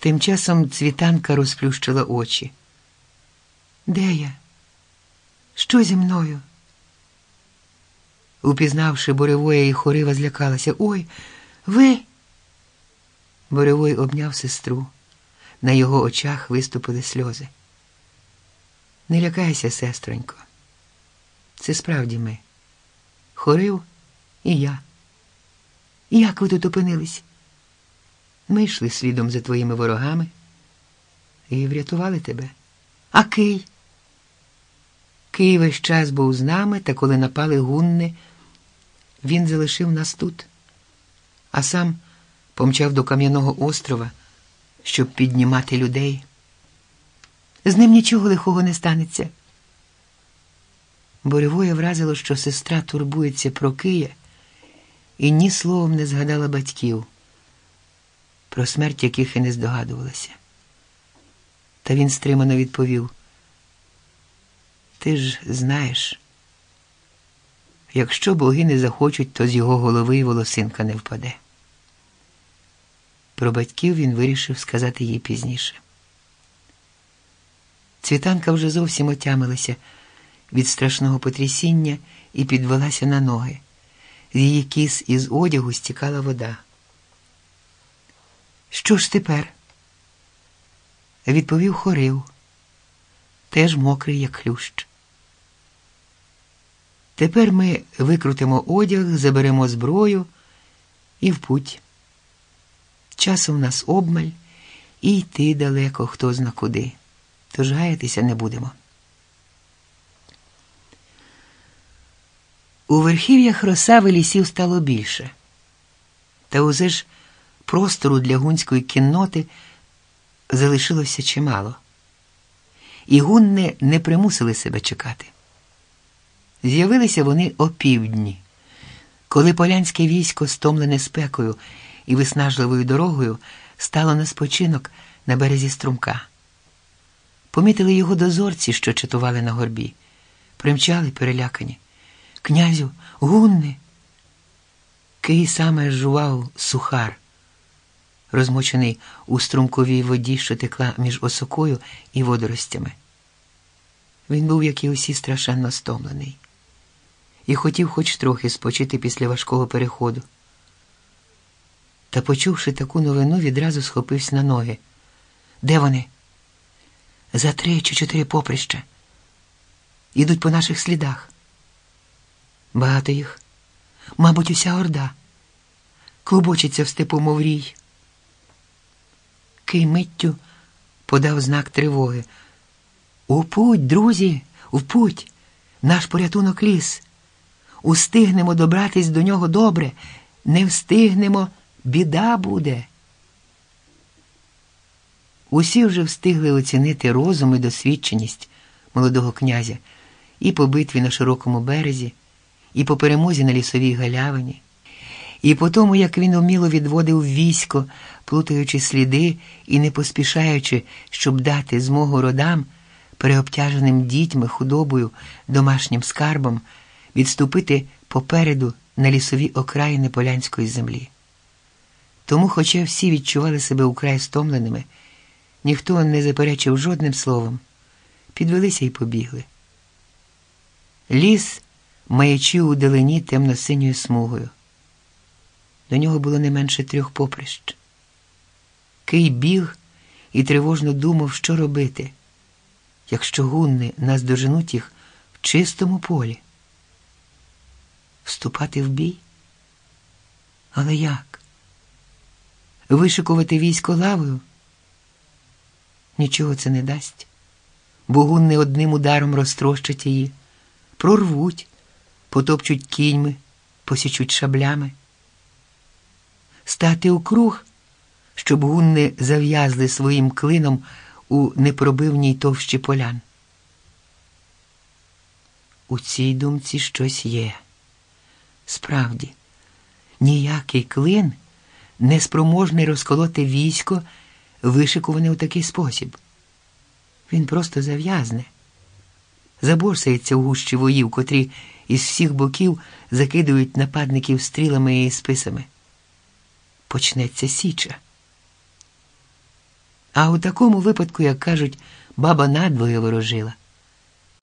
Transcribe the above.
Тим часом цвітанка розплющила очі. Де я? Що зі мною? Упізнавши Боревоя і хорива, злякалася. Ой, ви. Боревой обняв сестру. На його очах виступили сльози. Не лякайся, сестронько. Це справді ми. Хорив і я. Як ви тут опинились? Ми йшли слідом за твоїми ворогами і врятували тебе. А Кий? Кий весь час був з нами, та коли напали гунни, він залишив нас тут, а сам помчав до Кам'яного острова, щоб піднімати людей. З ним нічого лихого не станеться. Боревоя вразило, що сестра турбується про Кия і ні словом не згадала батьків, про смерть яких і не здогадувалася. Та він стримано відповів: Ти ж знаєш, якщо боги не захочуть, то з його голови й волосинка не впаде. Про батьків він вирішив сказати їй пізніше. Цвітанка вже зовсім отямилася від страшного потрясіння і підвелася на ноги. З її кіс із одягу стікала вода. Що ж тепер? Відповів хорив, теж мокрий, як хлющ. Тепер ми викрутимо одяг, заберемо зброю і в путь. Часу нас обмаль, і йти далеко хто зна куди, тож гаятися не будемо. У верхів'ях Росави лісів стало більше, та узе ж простору для гунської кінноти залишилося чимало, і гунни не примусили себе чекати. З'явилися вони опівдні, коли полянське військо, стомлене спекою і виснажливою дорогою, стало на спочинок на березі струмка. Помітили його дозорці, що чатували на горбі, примчали перелякані. Князю, гунни. Кий саме жував сухар, розмочений у струмковій воді, що текла між осокою і водоростями. Він був, як і усі, страшенно стомлений, і хотів хоч трохи спочити після важкого переходу. Та, почувши таку новину, відразу схопився на ноги. Де вони? За три чи чотири поприща. Ідуть по наших слідах. Багато їх, мабуть, уся орда, клубочиться в степу моврій. Кий миттю подав знак тривоги. У путь, друзі, у путь, наш порятунок ліс. Устигнемо добратись до нього добре, не встигнемо, біда буде. Усі вже встигли оцінити розум і досвідченість молодого князя і по битві на широкому березі і по перемозі на лісовій галявині, і по тому, як він уміло відводив військо, плутаючи сліди і не поспішаючи, щоб дати змогу родам, переобтяженим дітьми, худобою, домашнім скарбом, відступити попереду на лісові окраїни полянської землі. Тому, хоча всі відчували себе украй стомленими, ніхто не заперечив жодним словом, підвелися і побігли. Ліс маячив у далині темно-синьою смугою. До нього було не менше трьох поприщ. Кий біг і тривожно думав, що робити, якщо гунни нас доженуть їх в чистому полі. Вступати в бій? Але як? Вишикувати військо лавою? Нічого це не дасть, бо гунни одним ударом розтрощать її, прорвуть, потопчуть кіньми, посічуть шаблями. Стати у круг, щоб гунни зав'язли своїм клином у непробивній товщі полян. У цій думці щось є. Справді, ніякий клин не спроможний розколоти військо, вишикуване у такий спосіб. Він просто зав'язне, заборсається у гущі воїв, котрі із всіх боків закидують нападників стрілами і списами. Почнеться січа. А у такому випадку, як кажуть, баба надвоє ворожила.